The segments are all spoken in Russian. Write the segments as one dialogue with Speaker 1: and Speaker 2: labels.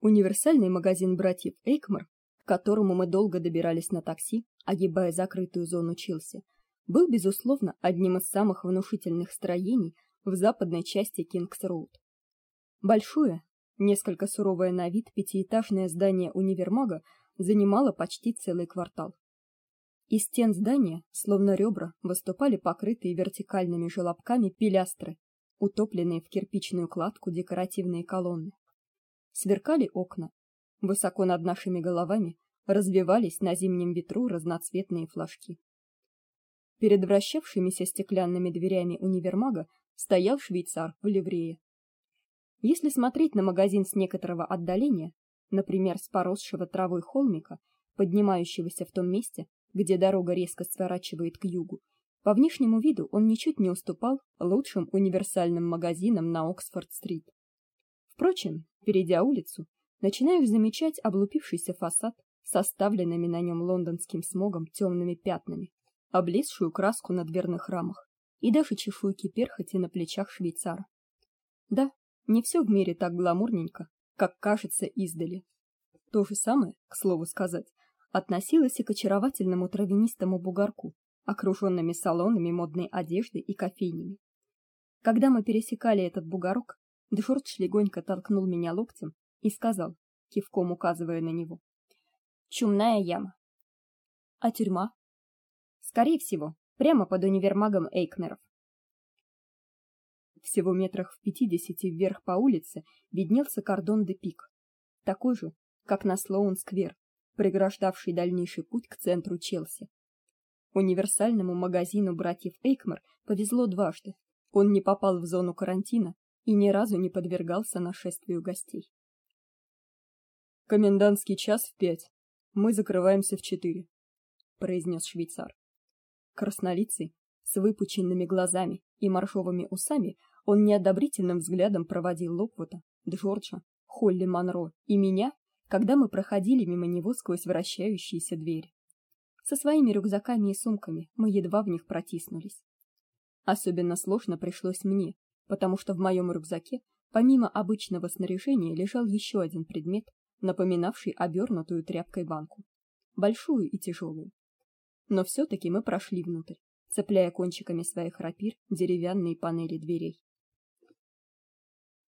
Speaker 1: Универсальный магазин братьев Эйкмар, к которому мы долго добирались на такси, огибая закрытую зону Челси, был безусловно одним из самых внушительных строений в западной части Кингс-роуд. Большое, несколько суровое на вид пятиэтажное здание универмага занимало почти целый квартал. Из стен здания, словно ребра, выступали покрытые вертикальными желобками пилястры, утопленные в кирпичную кладку декоративные колонны. Сверкали окна. Высоко над нашими головами развевались на зимнем ветру разноцветные флажки. Перед вращавшимися стеклянными дверями универмага стоял швейцар в ливрее. Если смотреть на магазин с некоторого отдаления, например, с поросшего травой холмика, поднимающегося в том месте, где дорога резко сворачивает к югу, по внешнему виду он ничуть не уступал лучшим универсальным магазинам на Оксфорд-стрит. Впрочем, перейдя улицу, начинаешь замечать облупившийся фасад с оставленными на нем лондонским смогом темными пятнами, облезшую краску на дверных рамах и даже чешуйки перхоти на плечах швейцара. Да, не все в мире так гламурненько, как кажется издали. То же самое, к слову сказать, относилось и к очаровательному травянистому бугорку, окруженными салонами модной одежды и кофейнями. Когда мы пересекали этот бугорок, Джордж легонько толкнул меня локтем и сказал, кивком указывая на него: "Чумная яма". А тюрьма? Скорее всего, прямо под универмагом Эйкнеров. Всего метрах в пятидесяти вверх по улице виднелся кордон де Пик, такой же, как на Слоун-сквер, преграждавший дальнейший путь к центру Челси. Универсальному магазину братьев Эйкмар повезло дважды. Он не попал в зону карантина и ни разу не подвергался нашествию гостей. Комендантский час в пять. Мы закрываемся в четыре, произнес швейцар. Краснолицый, с выпученными глазами и моржовыми усами, он неодобрительным взглядом проводил Локвута, Джорджа, Холли Монро и меня, когда мы проходили мимо него сквозь вращающиеся двери. Со своими рюкзаками и сумками мы едва в них протиснулись. Особенно сложно пришлось мне, потому что в моем рюкзаке, помимо обычного снаряжения, лежал еще один предмет, напоминавший обернутую тряпкой банку, большую и тяжелую. Но все таки мы прошли внутрь, цепляя кончиками своих рапир деревянные панели дверей.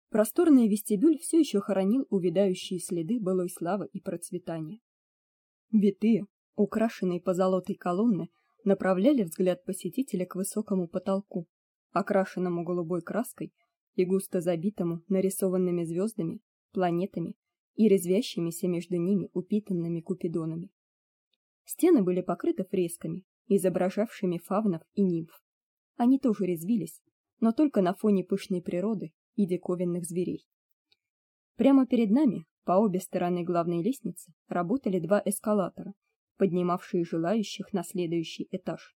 Speaker 1: Просторный вестибюль все еще хоронил увядающие следы былой славы и процветания. Витые, украшенные позолотой колонны, направляли взгляд посетителя к высокому потолку, окрашенному голубой краской и густо забитому нарисованными звездами, планетами и резвящимися между ними упитанными купидонами. Стены были покрыты фресками, изображавшими фавнов и нимф. Они тоже резвились, но только на фоне пышной природы и диковинных зверей. Прямо перед нами, по обе стороны главной лестницы, работали два эскалатора, поднимавшие желающих на следующий этаж.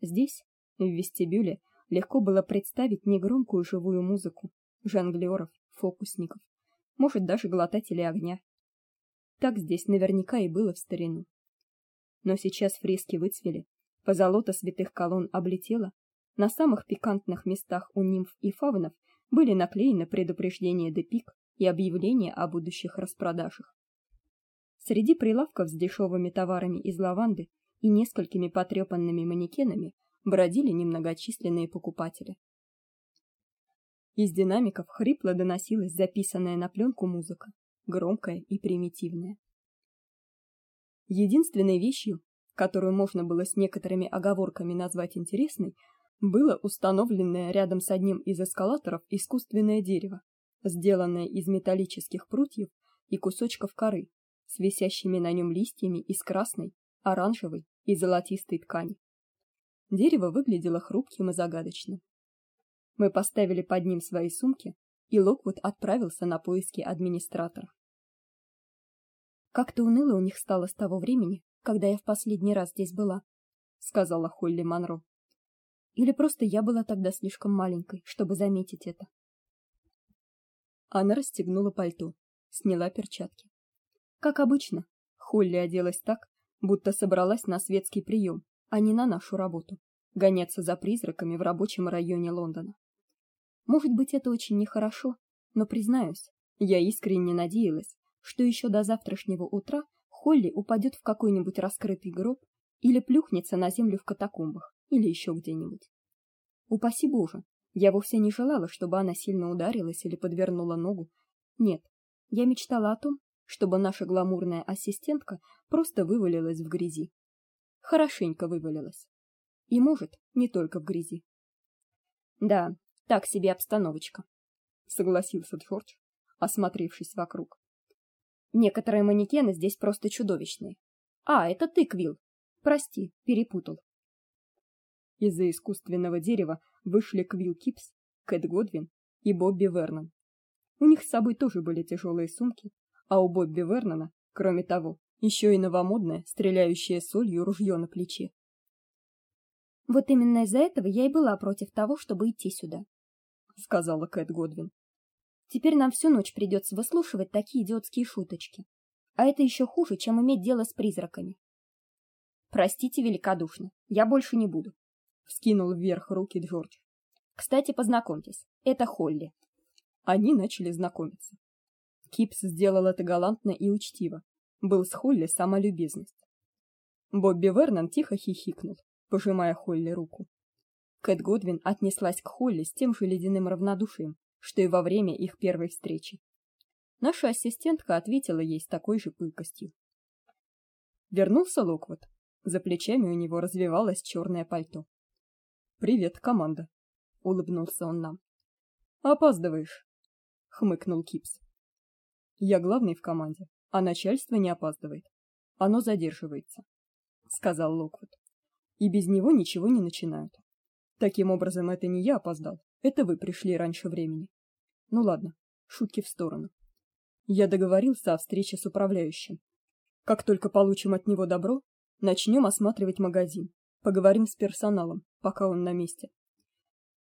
Speaker 1: Здесь, в вестибюле, легко было представить негромкую живую музыку, жонглёров, фокусников, может даже глотателей огня. Так здесь наверняка и было в старину. Но сейчас фрески выцвели, позолота святых колонн облетела, на самых пикантных местах у нимф и фавнов были наклеены предупреждения де пик и объявления о будущих распродажах. Среди прилавков с дешевыми товарами из лаванды и несколькими потрепанными манекенами бродили немногочисленные покупатели. Из динамиков хрипло доносилась записанная на пленку музыка, громкая и примитивная. Единственной вещью, которую можно было с некоторыми оговорками назвать интересной, было установленное рядом с одним из эскалаторов искусственное дерево, сделанное из металлических прутьев и кусочков коры, с висящими на нем листьями из красной, оранжевой и золотистой ткани. Дерево выглядело хрупким и загадочным. Мы поставили под ним свои сумки, и Локвуд отправился на поиски администратора. Как-то уныло у них стало с того времени, когда я в последний раз здесь была, сказала Холли Монро. Или просто я была тогда слишком маленькой, чтобы заметить это. Она расстегнула пальто, сняла перчатки. Как обычно, Холли оделась так, будто собралась на светский прием, а не на нашу работу гоняться за призраками в рабочем районе Лондона. Может быть, это очень нехорошо, но признаюсь, я искренне надеялась, что еще до завтрашнего утра Холли упадет в какой-нибудь раскрытый гроб или плюхнется на землю в катакомбах или еще где-нибудь. Упаси Боже, я вовсе не желала, чтобы она сильно ударилась или подвернула ногу. Нет, я мечтала о том, чтобы наша гламурная ассистентка просто вывалилась в грязи. Хорошенько вывалилась. И может, не только в грязи. Да, так себе обстановочка, согласился Джордж, осмотревшись вокруг. Некоторые манекены здесь просто чудовищные. А, это ты, Квилл. Прости, перепутал. Из-за искусственного дерева вышли Квилл Кипс, Кэт Годвин и Бобби Вернон. У них с собой тоже были тяжелые сумки, а у Бобби Вернона, кроме того, еще и новомодное, стреляющее солью ружье на плече. Вот именно из-за этого я и была против того, чтобы идти сюда, сказала Кэт Годвин. Теперь нам всю ночь придется выслушивать такие идиотские шуточки. А это еще хуже, чем иметь дело с призраками. Простите великодушно, я больше не буду, вскинул вверх руки Джордж. Кстати, познакомьтесь, это Холли. Они начали знакомиться. Кипс сделал это галантно и учтиво. Был с Холли сама любезность. Бобби Вернон тихо хихикнул, пожимая Холли руку. Кэт Годвин отнеслась к Холли с тем же ледяным равнодушием, что и во время их первой встречи. Наша ассистентка ответила ей с такой же пылкостью. Вернулся Локвуд. За плечами у него развевалось черное пальто. Привет, команда, улыбнулся он нам. Опаздываешь, хмыкнул Кипс. Я главный в команде, а начальство не опаздывает. Оно задерживается, сказал Локвуд. И без него ничего не начинают. Таким образом, это не я опоздал, это вы пришли раньше времени. Ну ладно, шутки в сторону. Я договорился о встрече с управляющим. Как только получим от него добро, начнем осматривать магазин. Поговорим с персоналом, пока он на месте.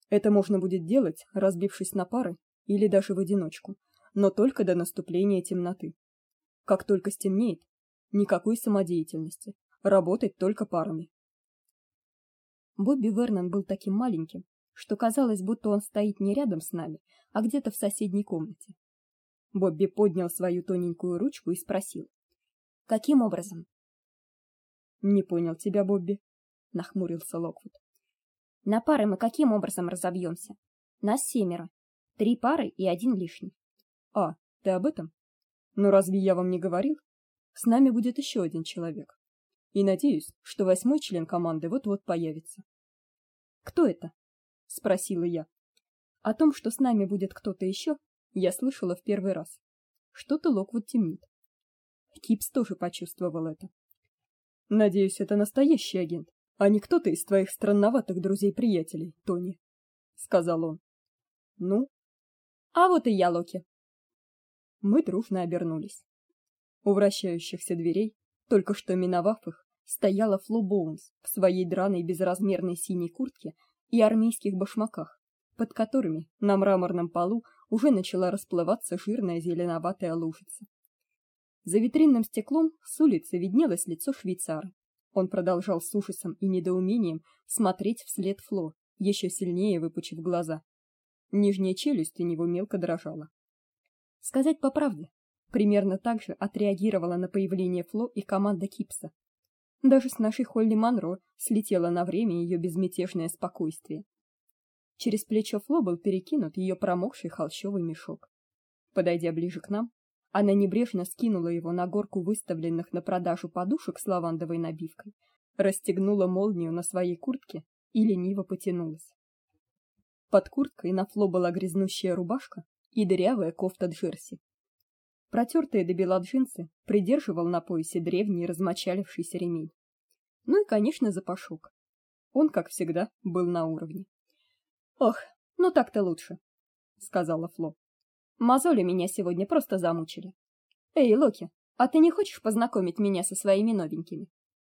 Speaker 1: Это можно будет делать, разбившись на пары или даже в одиночку, но только до наступления темноты. Как только стемнеет, никакой самодеятельности, работать только парами. Бобби Вернон был таким маленьким, что казалось, будто он стоит не рядом с нами, а где-то в соседней комнате. Бобби поднял свою тоненькую ручку и спросил: "Каким образом?" "Не понял тебя, Бобби", нахмурился Локвуд. "На пары мы каким образом разобьемся? Нас семеро. Три пары и один лишний". "А, ты об этом? Но разве я вам не говорил? С нами будет еще один человек. И надеюсь, что восьмой член команды вот-вот появится". "Кто это?" спросила я. О том, что с нами будет кто-то еще, я слышала в первый раз. Что-то Локвуд темнит. Кипс тоже почувствовал это. Надеюсь, это настоящий агент, а не кто-то из твоих странноватых друзей-приятелей, Тони, сказал он. Ну, а вот и я, Локи. Мы дружно обернулись. У вращающихся дверей, только что миновав их, стояла Фло Боунс в своей драной безразмерной синей куртке и армейских башмаках, под которыми на мраморном полу уже начала расплываться жирная зеленоватая лужица. За витринным стеклом с улицы виднелось лицо швейцара. Он продолжал с ужасом и недоумением смотреть вслед Фло, еще сильнее выпучив глаза. Нижняя челюсть у него мелко дрожала. Сказать по правде, примерно так же отреагировала на появление Фло и команда Кипса. Даже с нашей Холли Манро слетело на время ее безмятежное спокойствие. Через плечо Фло был перекинут ее промокший холщовый мешок. Подойдя ближе к нам, она небрежно скинула его на горку выставленных на продажу подушек с лавандовой набивкой, расстегнула молнию на своей куртке и лениво потянулась. Под курткой на Фло была грязнущая рубашка и дырявая кофта джерси. Протертые до бела джинсы придерживал на поясе древний размочалившийся ремень. Ну и, конечно, запашок. Он, как всегда, был на уровне. Ох, ну так-то лучше, сказала Фло. Мозоли меня сегодня просто замучили. Эй, Локи, а ты не хочешь познакомить меня со своими новенькими?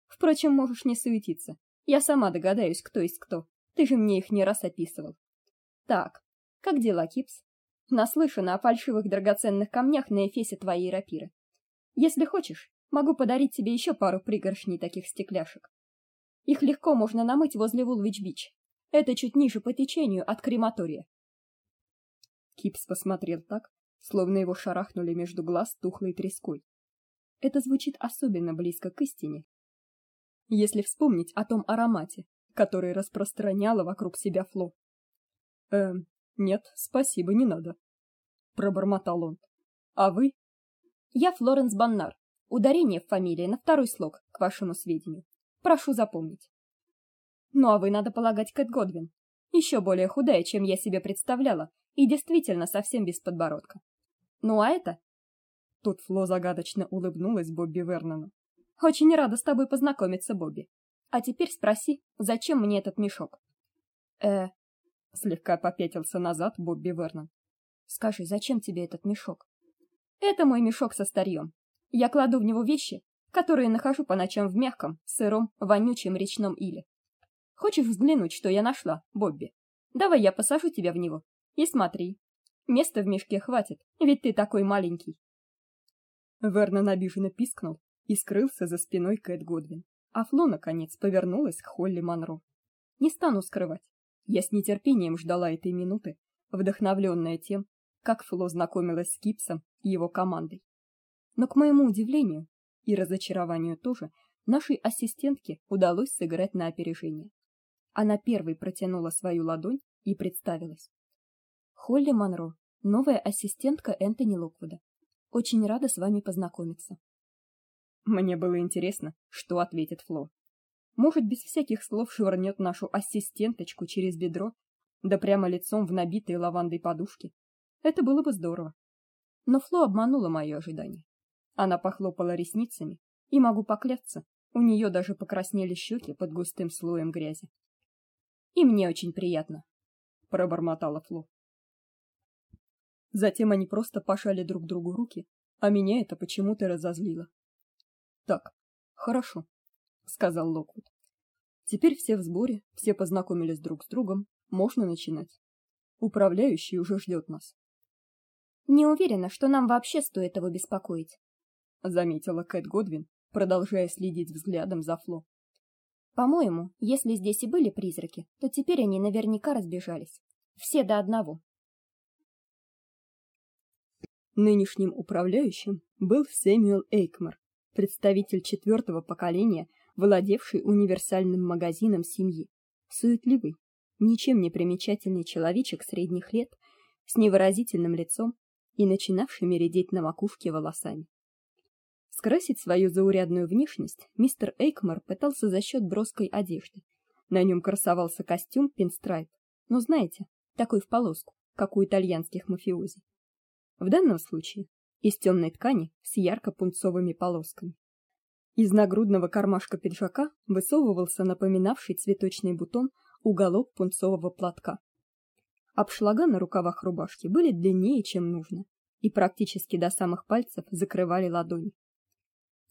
Speaker 1: Впрочем, можешь не суетиться. Я сама догадаюсь, кто есть кто. Ты же мне их не раз описывал. Так, как дела, Кипс? Наслышана о фальшивых драгоценных камнях на эфесе твоей рапиры. Если хочешь, могу подарить тебе еще пару пригоршней таких стекляшек. Их легко можно намыть возле Вулвич-Бич. Это чуть ниже по течению от крематория. Кипс посмотрел так, словно его шарахнули между глаз тухлой треской. Это звучит особенно близко к истине. Если вспомнить о том аромате, который распространяла вокруг себя Фло. Эм, нет, спасибо, не надо, пробормотал он. А вы? Я Флоренс Баннар. Ударение в фамилии на второй слог, к вашему сведению. Прошу запомнить. Ну а вы, надо полагать, Кэт Годвин. Еще более худая, чем я себе представляла, и действительно совсем без подбородка. Ну а это? Тут Фло загадочно улыбнулась Бобби Вернону. Очень рада с тобой познакомиться, Бобби. А теперь спроси, зачем мне этот мешок? Э, слегка попятился назад Бобби Вернон. Скажи, зачем тебе этот мешок? Это мой мешок со старьем. Я кладу в него вещи, которые нахожу по ночам в мягком, сыром, вонючем речном иле. Хочешь взглянуть, что я нашла, Бобби? Давай я посажу тебя в него. И смотри. Места в мешке хватит, ведь ты такой маленький. Вернон обиженно пискнул и скрылся за спиной Кэт Годвин. А Фло наконец повернулась к Холли Манро. Не стану скрывать, я с нетерпением ждала этой минуты, вдохновленная тем, как Фло знакомилась с Кипсом и его командой. Но к моему удивлению и разочарованию тоже, нашей ассистентке удалось сыграть на опережение. Она первой протянула свою ладонь и представилась. Холли Манро, новая ассистентка Энтони Локвуда. Очень рада с вами познакомиться. Мне было интересно, что ответит Фло. Может, без всяких слов швырнет нашу ассистенточку через бедро, да прямо лицом в набитые лавандой подушки. Это было бы здорово. Но Фло обманула моё ожидание. Она похлопала ресницами, и могу поклясться, у неё даже покраснели щеки под густым слоем грязи. И мне очень приятно, пробормотала Фло. Затем они просто пожали друг другу руки, а меня это почему-то разозлило. Так, хорошо, сказал Локвуд. Теперь все в сборе, все познакомились друг с другом, можно начинать. Управляющий уже ждет нас. Не уверена, что нам вообще стоит его беспокоить, заметила Кэт Годвин, продолжая следить взглядом за Фло. По-моему, если здесь и были призраки, то теперь они наверняка разбежались. Все до одного. Нынешним управляющим был Сэмюэл Эйкмар, представитель четвертого поколения, владевший универсальным магазином семьи. Суетливый, ничем не примечательный человечек средних лет с невыразительным лицом и начинавшими редеть на макушке волосами. Скрасить свою заурядную внешность мистер Эйкмар пытался за счет броской одежды. На нем красовался костюм пинстрайп, но знаете, такой в полоску, как у итальянских мафиози. В данном случае из темной ткани с ярко-пунцовыми полосками. Из нагрудного кармашка пиджака высовывался напоминавший цветочный бутон уголок пунцового платка. Обшлага на рукавах рубашки были длиннее, чем нужно, и практически до самых пальцев закрывали ладони.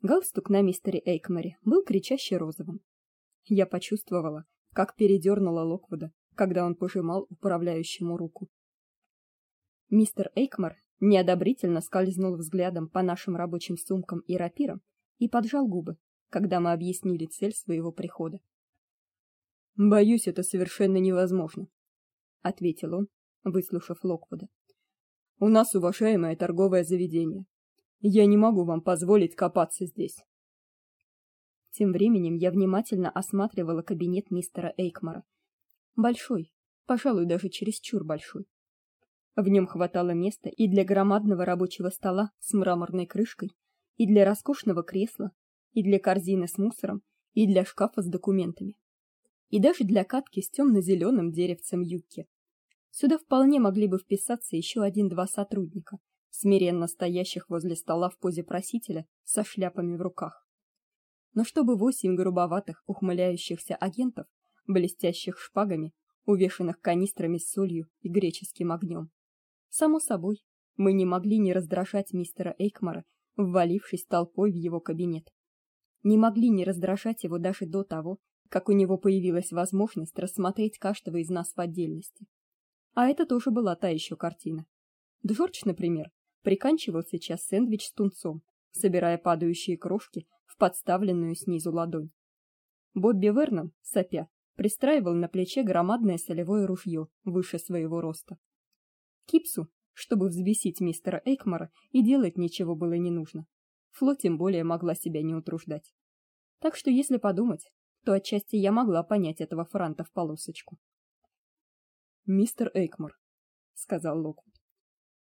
Speaker 1: Галстук на мистере Эйкмаре был кричаще розовым. Я почувствовала, как передернула Локвуда, когда он пожимал управляющему руку. Мистер Эйкмар неодобрительно скользнул взглядом по нашим рабочим сумкам и рапирам и поджал губы, когда мы объяснили цель своего прихода. Боюсь, это совершенно невозможно, ответил он, выслушав Локвуда. У нас уважаемое торговое заведение. Я не могу вам позволить копаться здесь. Тем временем я внимательно осматривала кабинет мистера Эйкмара. Большой, пожалуй, даже чересчур большой. В нем хватало места и для громадного рабочего стола с мраморной крышкой, и для роскошного кресла, и для корзины с мусором, и для шкафа с документами. И даже для катки с темно зеленым деревцем юбки. Сюда вполне могли бы вписаться еще один-два сотрудника, смиренно стоящих возле стола в позе просителя со шляпами в руках. Но чтобы восемь грубоватых, ухмыляющихся агентов, блестящих шпагами, увешанных канистрами с солью и греческим огнем, Само собой, мы не могли не раздражать мистера Эйкмара, ввалившись толпой в его кабинет. Не могли не раздражать его даже до того, как у него появилась возможность рассмотреть каждого из нас в отдельности. А это тоже была та еще картина. Джордж, например, приканчивал сейчас сэндвич с тунцом, собирая падающие крошки в подставленную снизу ладонь. Бобби Вернон, сопя, пристраивал на плече громадное солевое ружье выше своего роста. Кипсу, чтобы взвесить мистера Эйкмара, и делать ничего было не нужно. Фло тем более могла себя не утруждать. Так что, если подумать, то отчасти я могла понять этого франта в полосочку.
Speaker 2: Мистер Эйкмар, сказал Локвуд.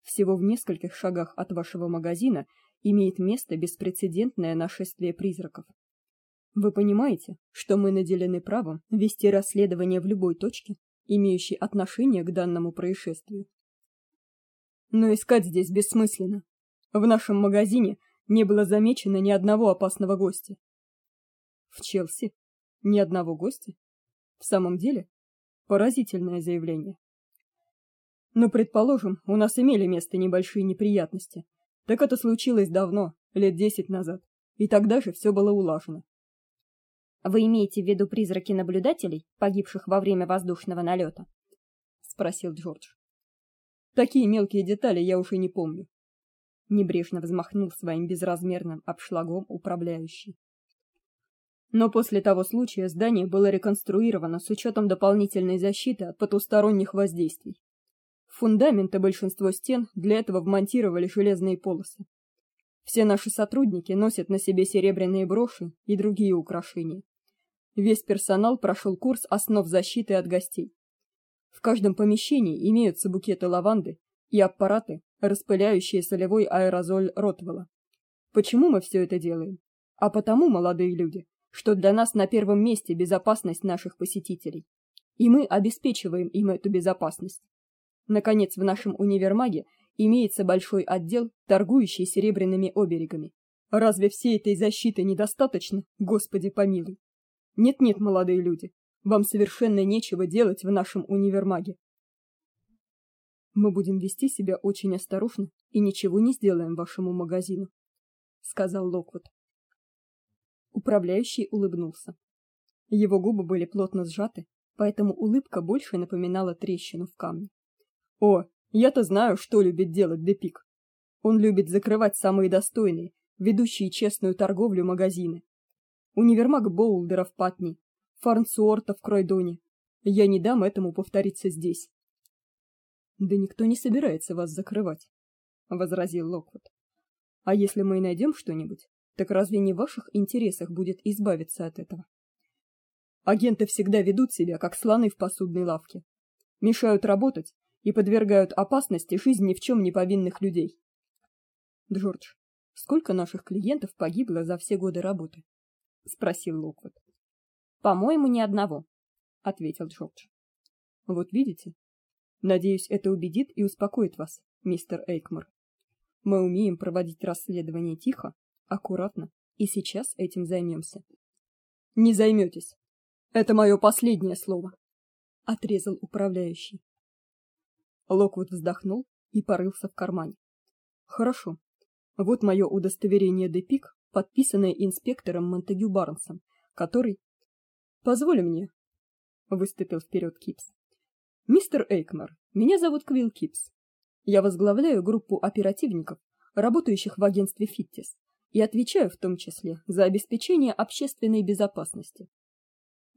Speaker 2: Всего в нескольких шагах от вашего магазина имеет место беспрецедентное нашествие призраков. Вы понимаете, что мы наделены правом вести расследование в любой точке, имеющей отношение к данному происшествию. Но искать здесь бессмысленно. В нашем магазине не было замечено ни одного опасного гостя. В Челси ни одного гостя? В самом деле, поразительное заявление. Но предположим, у нас имели место небольшие неприятности. Так это случилось давно, лет десять назад, и тогда же все было улажено.
Speaker 1: Вы имеете в виду призраки наблюдателей, погибших во время воздушного налета? спросил Джордж.
Speaker 2: Такие мелкие детали я уже не помню. Небрежно взмахнул своим безразмерным обшлагом управляющий. Но после того случая здание было реконструировано с учетом дополнительной защиты от потусторонних воздействий. В фундаменты большинство стен для этого вмонтировали железные полосы. Все наши сотрудники носят на себе серебряные броши и другие украшения. Весь персонал прошел курс основ защиты от гостей. В каждом помещении имеются букеты лаванды и аппараты, распыляющие солевой аэрозоль Ротвелла. Почему мы все это делаем? А потому, молодые люди, что для нас на первом месте безопасность наших посетителей. И мы обеспечиваем им эту безопасность. Наконец, в нашем универмаге имеется большой отдел, торгующий серебряными оберегами. Разве всей этой защиты недостаточно, Господи помилуй? Нет-нет, молодые люди, вам совершенно нечего делать в нашем универмаге. Мы будем вести себя очень осторожно и ничего не сделаем вашему магазину, сказал Локвуд. Управляющий улыбнулся. Его губы были плотно сжаты, поэтому улыбка больше напоминала трещину в камне. О, я-то знаю, что любит делать Депик. Он любит закрывать самые достойные, ведущие честную торговлю магазины. Универмаг Боулдера в Патни, Фарнсуорта в Кройдоне. Я не дам этому повториться здесь. Да никто не собирается вас закрывать, возразил Локвуд. А если мы и найдем что-нибудь, так разве не в ваших интересах будет избавиться от этого? Агенты всегда ведут себя как слоны в посудной лавке. Мешают работать и подвергают опасности жизнь ни в чем не повинных людей. Джордж, сколько наших клиентов погибло за все годы работы? спросил Локвуд.
Speaker 1: По-моему, ни одного, ответил Джордж.
Speaker 2: Вот видите? Надеюсь, это убедит и успокоит вас, мистер Эйкмор. Мы умеем проводить расследование тихо аккуратно, и сейчас этим займемся. Не займетесь. Это мое последнее слово, отрезал управляющий. Локвуд вздохнул и порылся в кармане. Хорошо. Вот мое удостоверение Депик, подписанное инспектором Монтегю Барнсом, который Позволь мне, выступил вперед Кипс. Мистер Эйкмар, меня зовут Квилл Кипс. Я возглавляю группу оперативников, работающих в агентстве Фиттис и отвечаю в том числе за обеспечение общественной безопасности.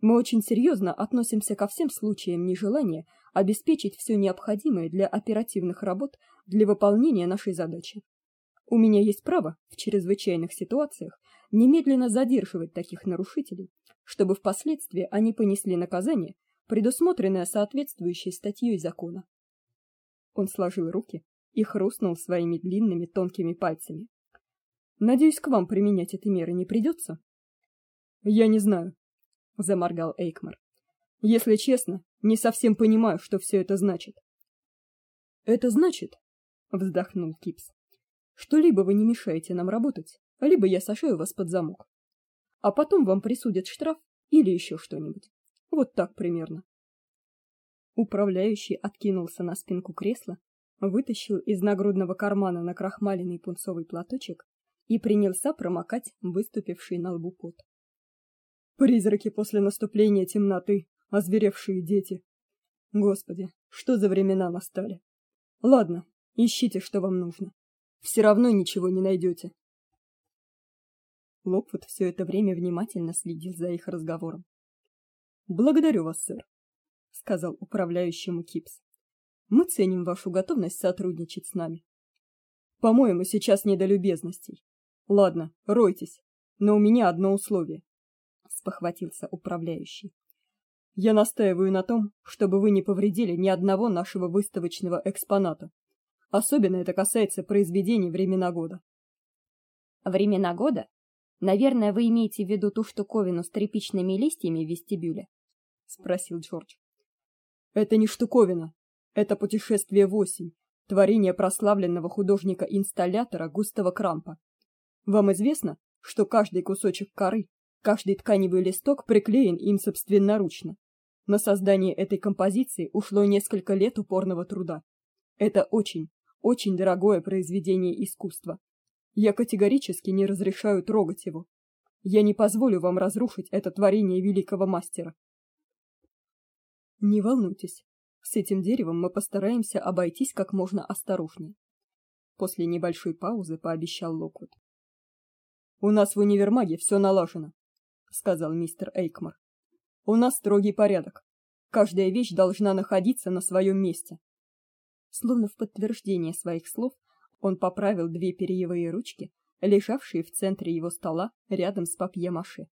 Speaker 2: Мы очень серьезно относимся ко всем случаям нежелания обеспечить все необходимое для оперативных работ для выполнения нашей задачи. У меня есть право в чрезвычайных ситуациях немедленно задерживать таких нарушителей, чтобы впоследствии они понесли наказание, предусмотренное соответствующей статьей закона. Он сложил руки и хрустнул своими длинными тонкими пальцами. Надеюсь, к вам применять эти меры не придется?» Я не знаю, заморгал Эйкмар. Если честно, не совсем понимаю, что все это значит. Это значит, вздохнул Кипс. Что либо вы не мешаете нам работать, либо я сажаю вас под замок. А потом вам присудят штраф или еще что-нибудь. Вот так примерно. Управляющий откинулся на спинку кресла, вытащил из нагрудного кармана накрахмаленный пунцовый платочек и принялся промокать выступивший на лбу пот. Призраки после наступления темноты, озверевшие дети. Господи, что за времена настали? Ладно, ищите, что вам нужно. Все равно ничего не найдете. Локвуд все это время внимательно следил за их разговором. Благодарю вас, сэр, сказал управляющему Кипс. Мы ценим вашу готовность сотрудничать с нами. По-моему, сейчас не до любезностей. Ладно, ройтесь, но у меня одно условие, спохватился управляющий. Я настаиваю на том, чтобы вы не повредили ни одного нашего выставочного экспоната. Особенно это касается произведений времена года.
Speaker 1: Времена года? Наверное, вы имеете в виду ту штуковину с тряпичными листьями в вестибюле, спросил Джордж.
Speaker 2: Это не штуковина, это путешествие в осень, творение прославленного художника-инсталлятора Густава Крампа. Вам известно, что каждый кусочек коры, каждый тканевый листок приклеен им собственноручно. На создание этой композиции ушло несколько лет упорного труда. Это очень, очень дорогое произведение искусства. Я категорически не разрешаю трогать его. Я не позволю вам разрушить это творение великого мастера. Не волнуйтесь. С этим деревом мы постараемся обойтись как можно осторожнее. После небольшой паузы пообещал Локвуд. У нас в универмаге все налажено, сказал мистер Эйкмар. У нас строгий порядок. Каждая вещь должна находиться на своем месте. Словно в подтверждение своих слов, он поправил две перьевые ручки, лежавшие в центре его стола рядом с папье-маше.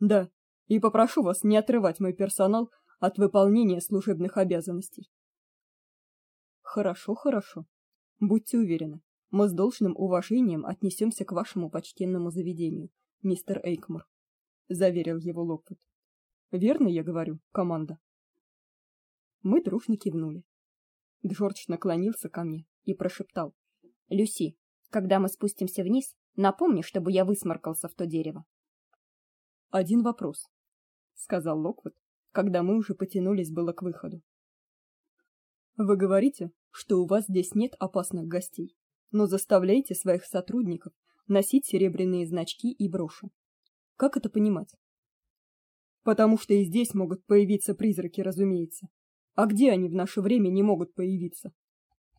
Speaker 2: Да, и попрошу вас не отрывать мой персонал от выполнения служебных обязанностей. Хорошо, хорошо. Будьте уверены, мы с должным уважением отнесемся к вашему почтенному заведению, мистер Эйкмор, заверил его Локвуд. Верно я говорю, команда. Мы дружно кивнули. Джордж наклонился ко мне и прошептал:
Speaker 1: "Люси, когда мы спустимся вниз, напомни, чтобы я высморкался в то дерево".
Speaker 2: Один вопрос, сказал Локвуд, когда мы уже потянулись было к выходу. Вы говорите, что у вас здесь нет опасных гостей, но заставляете своих сотрудников носить серебряные значки и броши. Как это понимать? Потому что и здесь могут появиться призраки, разумеется. А где они в наше время не могут появиться?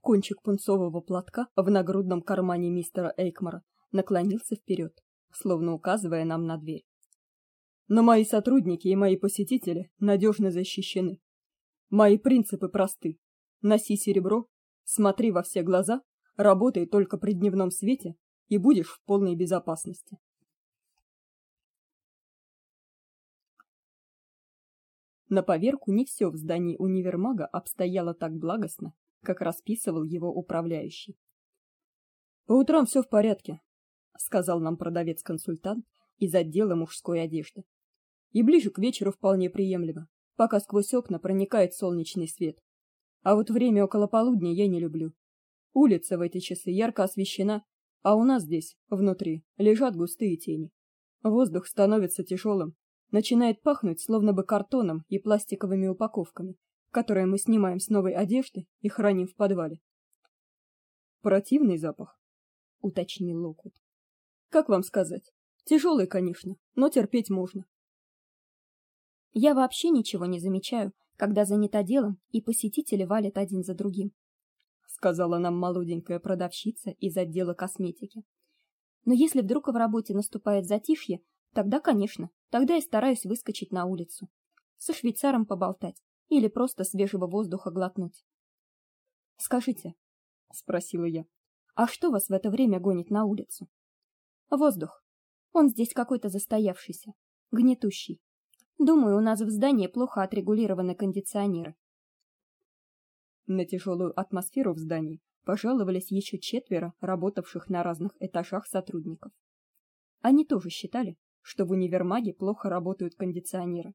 Speaker 2: Кончик пунцового платка в нагрудном кармане мистера Эйкмара наклонился вперед, словно указывая нам на дверь. Но мои сотрудники и мои посетители надежно защищены. Мои принципы просты: носи серебро, смотри во все глаза, работай только при дневном свете и будешь в полной безопасности. На поверку не все в здании универмага обстояло так благостно, как расписывал его управляющий. По утрам все в порядке, сказал нам продавец-консультант из отдела мужской одежды и ближе к вечеру вполне приемлемо, пока сквозь окна проникает солнечный свет. А вот время около полудня я не люблю. Улица в эти часы ярко освещена, а у нас здесь, внутри, лежат густые тени. Воздух становится тяжелым, начинает пахнуть словно бы картоном и пластиковыми упаковками, которые мы снимаем с новой одежды и храним в подвале. Противный запах, уточнил Локвуд. Как вам сказать? Тяжелый, конечно, но терпеть можно.
Speaker 1: Я вообще ничего не замечаю, когда занята делом, и посетители валят один за другим, сказала нам молоденькая продавщица из отдела косметики. Но если вдруг в работе наступает затишье, тогда, конечно, тогда я стараюсь выскочить на улицу, со швейцаром поболтать или просто свежего воздуха глотнуть. Скажите, спросила я. А что вас в это время гонит на улицу? Воздух. Он здесь какой-то застоявшийся, гнетущий. Думаю, у нас в здании плохо отрегулированы кондиционеры.
Speaker 2: На тяжелую атмосферу в здании пожаловались еще четверо работавших на разных этажах сотрудников. Они тоже считали, что в универмаге плохо работают кондиционеры.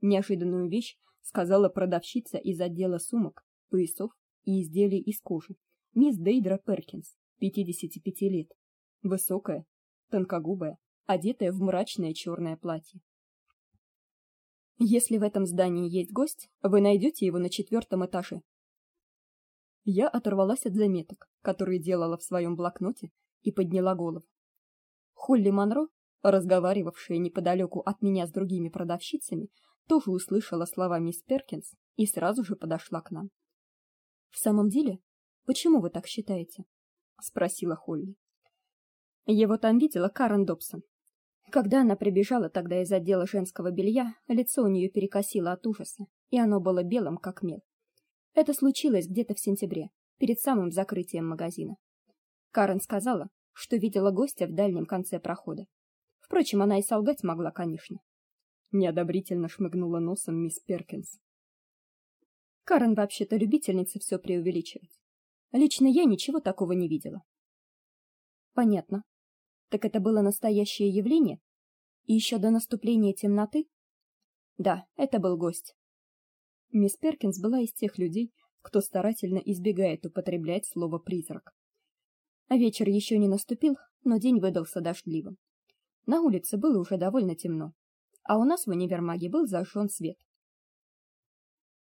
Speaker 2: Неожиданную вещь сказала продавщица из отдела сумок, поясов и изделий из кожи, мисс Дейдра Перкинс, 55 лет, высокая, тонкогубая, одетая в мрачное черное платье. Если в этом здании есть гость, вы найдете его на четвертом этаже. Я оторвалась от заметок, которые делала в своем блокноте, и подняла голову. Холли Монро, разговаривавшая неподалеку от меня с другими продавщицами, тоже услышала слова мисс Перкинс и сразу же подошла к нам. В самом деле, почему вы так считаете? спросила Холли. Его там видела Карен Добсон. Когда она прибежала тогда из отдела женского белья, лицо у нее перекосило от ужаса, и оно было белым как мел.
Speaker 1: Это случилось где-то в сентябре, перед самым закрытием магазина. Карен сказала, что видела гостя в дальнем конце прохода. Впрочем, она и солгать могла, конечно.
Speaker 2: Неодобрительно шмыгнула носом мисс Перкинс.
Speaker 1: Карен вообще-то любительница все преувеличивать. Лично я ничего такого не видела. Понятно. Так это было настоящее явление? И еще до наступления темноты? Да, это был гость.
Speaker 2: Мисс Перкинс была из тех людей, кто старательно избегает употреблять слово призрак.
Speaker 1: А вечер еще не наступил, но день выдался дождливым. На улице было уже довольно темно, а у нас в универмаге был зажжен свет.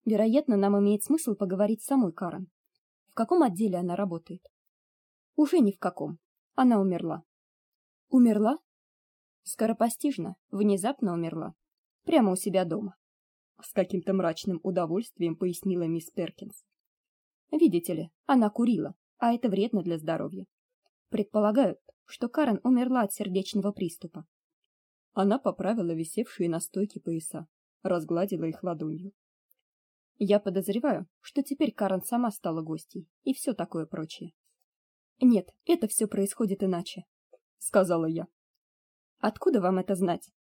Speaker 1: Вероятно, нам имеет смысл поговорить с самой Карен. В каком отделе она работает? Уже ни в каком. Она умерла. Умерла? Скоропостижно, внезапно умерла. Прямо у себя дома.
Speaker 2: С каким-то мрачным удовольствием пояснила мисс Перкинс.
Speaker 1: Видите ли, она курила, а это вредно для здоровья. Предполагают, что Карен умерла от сердечного приступа.
Speaker 2: Она поправила висевшие на стойке пояса, разгладила их ладонью.
Speaker 1: Я подозреваю, что теперь Карен сама стала гостьей и все такое прочее. Нет, это все происходит иначе, сказала я. Откуда вам это знать?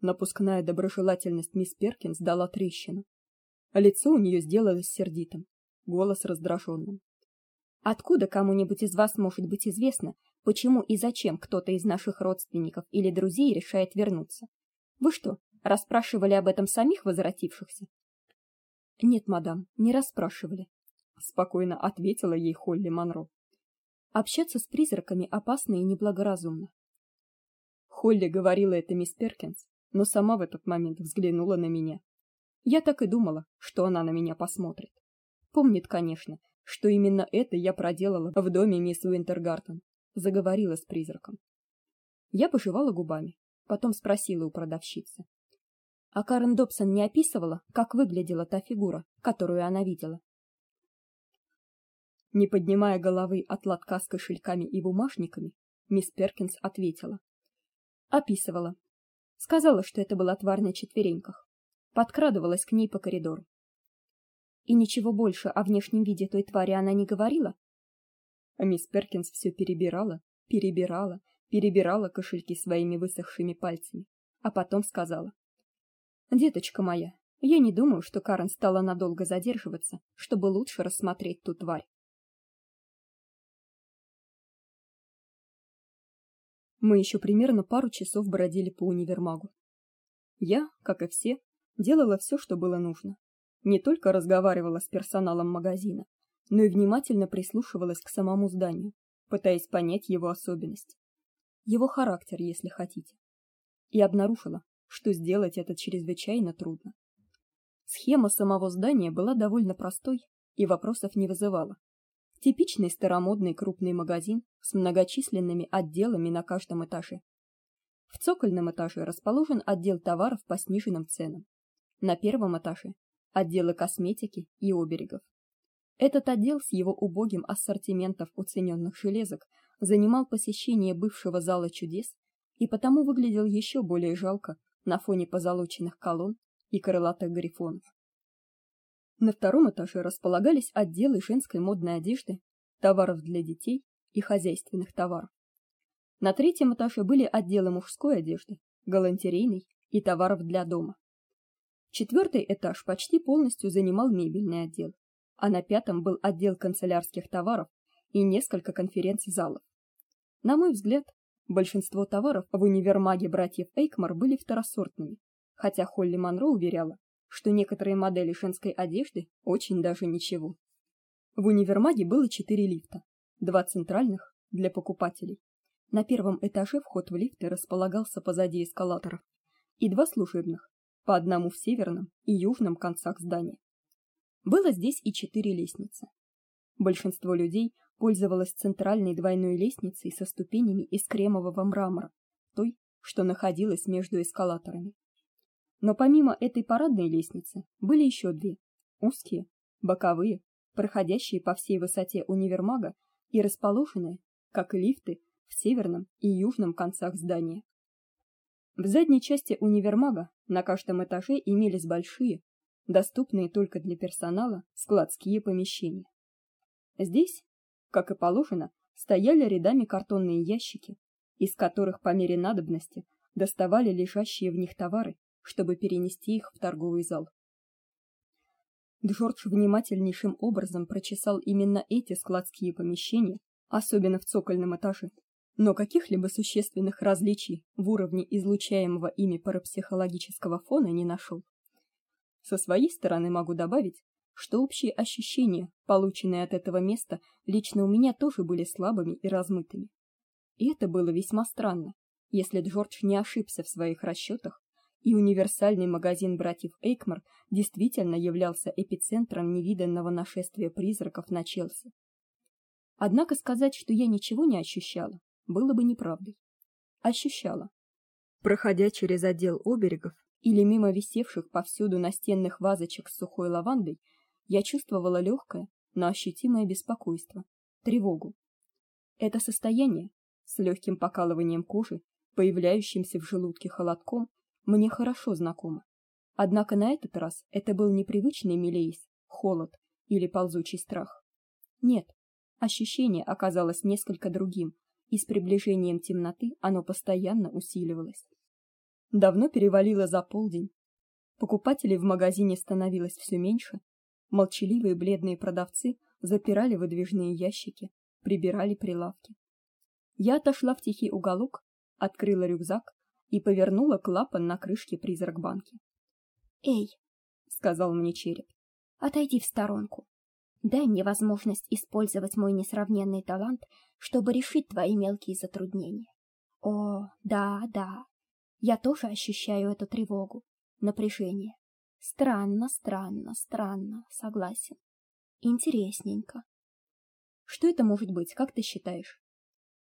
Speaker 2: Напускная доброжелательность мисс Перкинс дала трещину. Лицо у нее сделалось сердитым, голос раздраженным.
Speaker 1: Откуда кому-нибудь из вас может быть известно, почему и зачем кто-то из наших родственников или друзей решает вернуться? Вы что, расспрашивали об этом самих возвратившихся?
Speaker 2: Нет, мадам, не расспрашивали, спокойно ответила ей Холли Манро.
Speaker 1: Общаться с призраками опасно и неблагоразумно.
Speaker 2: Холли говорила это мисс Перкинс, но сама в этот момент взглянула на меня. Я так и думала, что она на меня посмотрит. Помнит, конечно, что именно это я проделала в доме мисс Уинтергартен, заговорила с призраком. Я пожевала губами, потом спросила у продавщицы:
Speaker 1: "А Карен Добсон не описывала, как выглядела та фигура, которую она видела?"
Speaker 2: Не поднимая головы от лотка с кошельками и бумажниками, мисс Перкинс ответила:
Speaker 1: "Описывала. Сказала, что это была тварь на четвереньках. Подкрадывалась к ней по коридору. И ничего больше о внешнем виде той твари она не говорила?
Speaker 2: А мисс Перкинс все перебирала, перебирала, перебирала кошельки своими высохшими пальцами, а потом сказала: "Деточка моя, я не думаю, что Карен стала надолго задерживаться, чтобы лучше рассмотреть ту тварь. Мы еще примерно пару часов бродили по универмагу. Я, как и все, делала все, что было нужно не только разговаривала с персоналом магазина, но и внимательно прислушивалась к самому зданию, пытаясь понять его особенность, его характер, если хотите. И обнаружила, что сделать это чрезвычайно трудно. Схема самого здания была довольно простой и вопросов не вызывала. Типичный старомодный крупный магазин с многочисленными отделами на каждом этаже. В цокольном этаже расположен отдел товаров по сниженным ценам. На первом этаже отделы косметики и оберегов. Этот отдел с его убогим ассортиментом уцененных железок занимал посещение бывшего зала чудес и потому выглядел еще более жалко на фоне позолоченных колонн и крылатых грифонов. На втором этаже располагались отделы женской модной одежды, товаров для детей и хозяйственных товаров. На третьем этаже были отделы мужской одежды, галантерейной и товаров для дома. Четвертый этаж почти полностью занимал мебельный отдел, а на пятом был отдел канцелярских товаров и несколько конференц-залов. На мой взгляд, большинство товаров в универмаге братьев Эйкмар были второсортными, хотя Холли Манро уверяла, что некоторые модели женской одежды очень даже ничего. В универмаге было четыре лифта, два центральных для покупателей. На первом этаже вход в лифты располагался позади эскалаторов, и два служебных, по одному в северном и южном концах здания. Было здесь и четыре лестницы. Большинство людей пользовалось центральной двойной лестницей со ступенями из кремового мрамора, той, что находилась между эскалаторами. Но помимо этой парадной лестницы были еще две: узкие, боковые, проходящие по всей высоте универмага и расположенные, как и лифты, в северном и южном концах здания. В задней части универмага на каждом этаже имелись большие,
Speaker 1: доступные только для персонала, складские помещения. Здесь, как и положено, стояли рядами картонные ящики, из которых по мере надобности доставали лежащие в них товары, чтобы перенести их в торговый зал. Джордж внимательнейшим образом прочесал именно эти складские помещения, особенно в цокольном этаже. Но каких-либо существенных различий в уровне излучаемого ими парапсихологического фона не нашел. Со своей стороны могу добавить, что общие ощущения, полученные от этого места, лично у меня тоже были слабыми и размытыми. И это было весьма странно, если Джордж не ошибся в своих расчетах и универсальный магазин братьев Эйкмар действительно являлся эпицентром невиданного нашествия призраков на Челси. Однако сказать, что я ничего не ощущала, было бы неправдой. Ощущала. Проходя через отдел оберегов или мимо висевших повсюду настенных вазочек с сухой лавандой, я чувствовала легкое, но ощутимое беспокойство, тревогу. Это состояние с легким покалыванием кожи, появляющимся в желудке холодком, мне хорошо знакомо. Однако на этот раз это был непривычный мелейс, холод или ползучий страх. Нет, ощущение оказалось несколько другим, и с приближением темноты оно постоянно усиливалось. Давно перевалило за полдень. Покупателей в магазине становилось все меньше. Молчаливые бледные продавцы запирали выдвижные ящики, прибирали прилавки. Я отошла в тихий уголок, открыла рюкзак и повернула клапан на крышке призрак банки.
Speaker 3: "Эй",
Speaker 1: сказал мне череп.
Speaker 3: "Отойди в сторонку. Дай мне возможность использовать мой несравненный талант, чтобы решить твои мелкие затруднения. О, да, да. Я тоже ощущаю эту тревогу, напряжение. Странно, странно, странно, согласен. Интересненько.
Speaker 1: Что это может быть, как ты считаешь?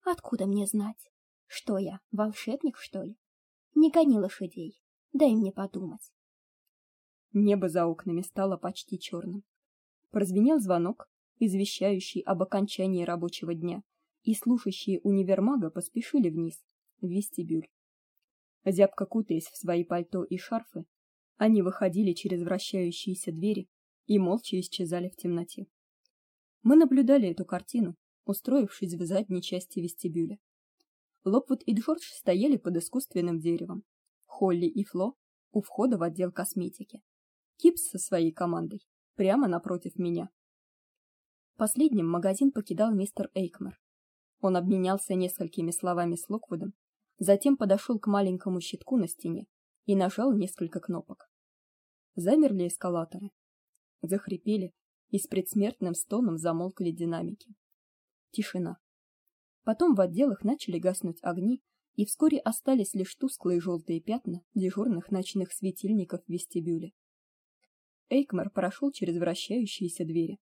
Speaker 3: Откуда мне знать? Что я, волшебник, что ли? Не гони лошадей. Дай мне подумать.
Speaker 1: Небо за окнами стало почти черным. Прозвенел звонок, извещающий об окончании рабочего дня, и служащие универмага поспешили вниз, в вестибюль. Зябко кутаясь в свои пальто и шарфы, они выходили через вращающиеся двери и молча исчезали в темноте. Мы наблюдали эту картину, устроившись в задней части вестибюля. Лопвуд и Джордж стояли под искусственным деревом. Холли и Фло у входа в отдел косметики. Кипс со своей командой прямо напротив меня. Последним магазин покидал мистер Эйкмер. Он обменялся несколькими словами с Локвудом, затем подошел к маленькому щитку на стене и нажал несколько кнопок. Замерли эскалаторы. Захрипели, и с предсмертным стоном замолкли динамики. Тишина. Потом в отделах начали гаснуть огни, и вскоре остались лишь тусклые желтые пятна дежурных ночных светильников в вестибюле. Эйкмар прошел через вращающиеся двери.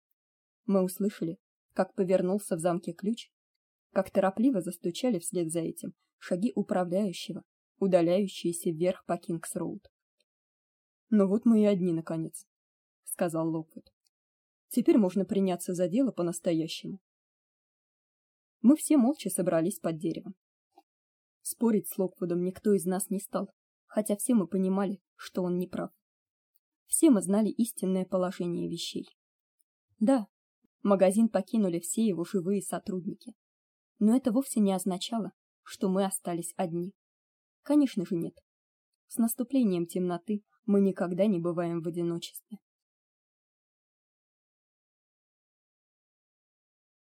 Speaker 1: Мы услышали, как повернулся в замке ключ, как торопливо застучали вслед за этим шаги управляющего, удаляющиеся вверх по Кингс-роуд. "Ну вот мы и одни наконец", сказал Локвуд. "Теперь можно приняться за дело по-настоящему". Мы все молча собрались под деревом. Спорить с Локвудом никто из нас не стал, хотя все мы понимали, что он не прав. Все мы знали истинное положение вещей. Да, магазин покинули все его живые сотрудники. Но это вовсе не означало, что мы остались одни. Конечно же, нет. С наступлением темноты мы никогда не бываем в одиночестве.